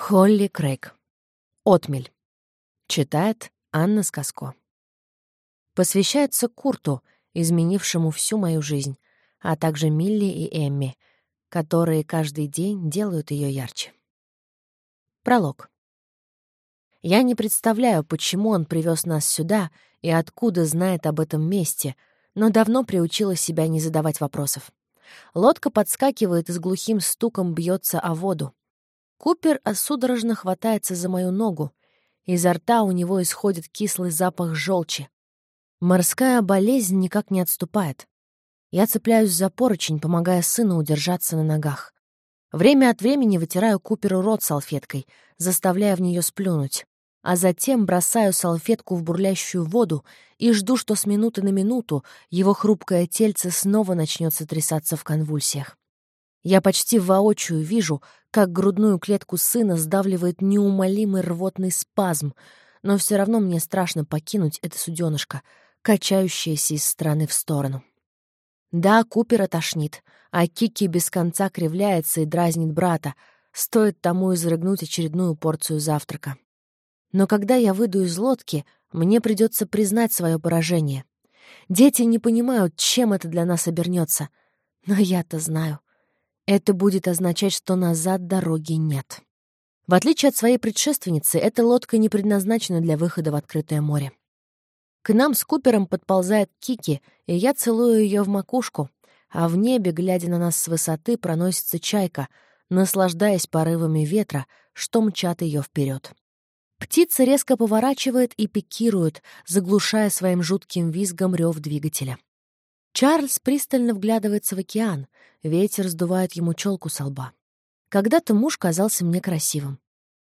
Холли Крейг. Отмель. Читает Анна Сказко. Посвящается Курту, изменившему всю мою жизнь, а также Милли и Эмми, которые каждый день делают ее ярче. Пролог. Я не представляю, почему он привез нас сюда и откуда знает об этом месте, но давно приучила себя не задавать вопросов. Лодка подскакивает и с глухим стуком бьется о воду. Купер осудорожно хватается за мою ногу. Изо рта у него исходит кислый запах желчи. Морская болезнь никак не отступает. Я цепляюсь за поручень, помогая сыну удержаться на ногах. Время от времени вытираю Куперу рот салфеткой, заставляя в нее сплюнуть, а затем бросаю салфетку в бурлящую воду и жду, что с минуты на минуту его хрупкое тельце снова начнет сотрясаться в конвульсиях. Я почти воочию вижу, как грудную клетку сына сдавливает неумолимый рвотный спазм, но все равно мне страшно покинуть это суденышко, качающееся из стороны в сторону. Да, Купера тошнит, а Кики без конца кривляется и дразнит брата, стоит тому изрыгнуть очередную порцию завтрака. Но когда я выйду из лодки, мне придется признать свое поражение. Дети не понимают, чем это для нас обернется, но я-то знаю. Это будет означать, что назад дороги нет. В отличие от своей предшественницы, эта лодка не предназначена для выхода в открытое море. К нам с Купером подползает Кики, и я целую ее в макушку, а в небе, глядя на нас с высоты, проносится чайка, наслаждаясь порывами ветра, что мчат ее вперед. Птица резко поворачивает и пикирует, заглушая своим жутким визгом рев двигателя. Чарльз пристально вглядывается в океан, ветер сдувает ему челку со лба. Когда-то муж казался мне красивым.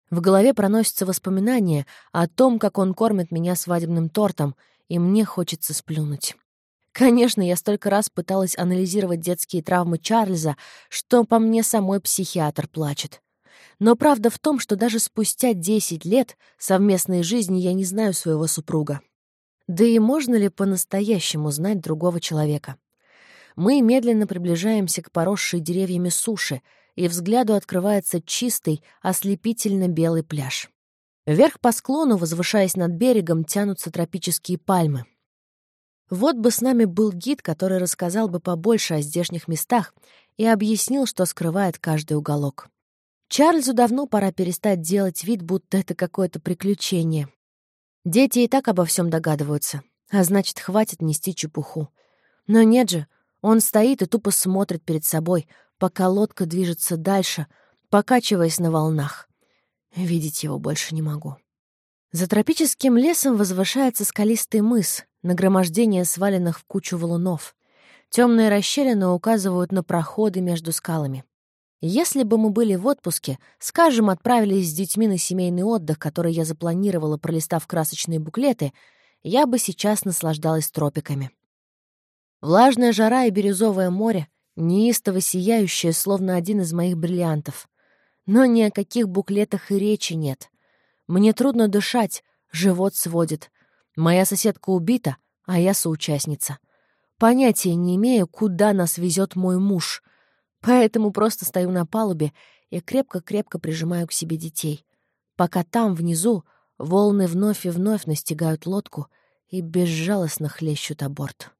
В голове проносятся воспоминания о том, как он кормит меня свадебным тортом, и мне хочется сплюнуть. Конечно, я столько раз пыталась анализировать детские травмы Чарльза, что по мне самой психиатр плачет. Но правда в том, что даже спустя 10 лет совместной жизни я не знаю своего супруга. Да и можно ли по-настоящему знать другого человека? Мы медленно приближаемся к поросшей деревьями суши, и взгляду открывается чистый, ослепительно белый пляж. Вверх по склону, возвышаясь над берегом, тянутся тропические пальмы. Вот бы с нами был гид, который рассказал бы побольше о здешних местах и объяснил, что скрывает каждый уголок. Чарльзу давно пора перестать делать вид, будто это какое-то приключение. Дети и так обо всем догадываются, а значит, хватит нести чепуху. Но нет же, он стоит и тупо смотрит перед собой, пока лодка движется дальше, покачиваясь на волнах. Видеть его больше не могу. За тропическим лесом возвышается скалистый мыс, нагромождение сваленных в кучу валунов. Темные расщелины указывают на проходы между скалами. Если бы мы были в отпуске, скажем, отправились с детьми на семейный отдых, который я запланировала, пролистав красочные буклеты, я бы сейчас наслаждалась тропиками. Влажная жара и бирюзовое море, неистово сияющее, словно один из моих бриллиантов. Но ни о каких буклетах и речи нет. Мне трудно дышать, живот сводит. Моя соседка убита, а я соучастница. Понятия не имею, куда нас везет мой муж — Поэтому просто стою на палубе и крепко-крепко прижимаю к себе детей, пока там, внизу, волны вновь и вновь настигают лодку и безжалостно хлещут о борт.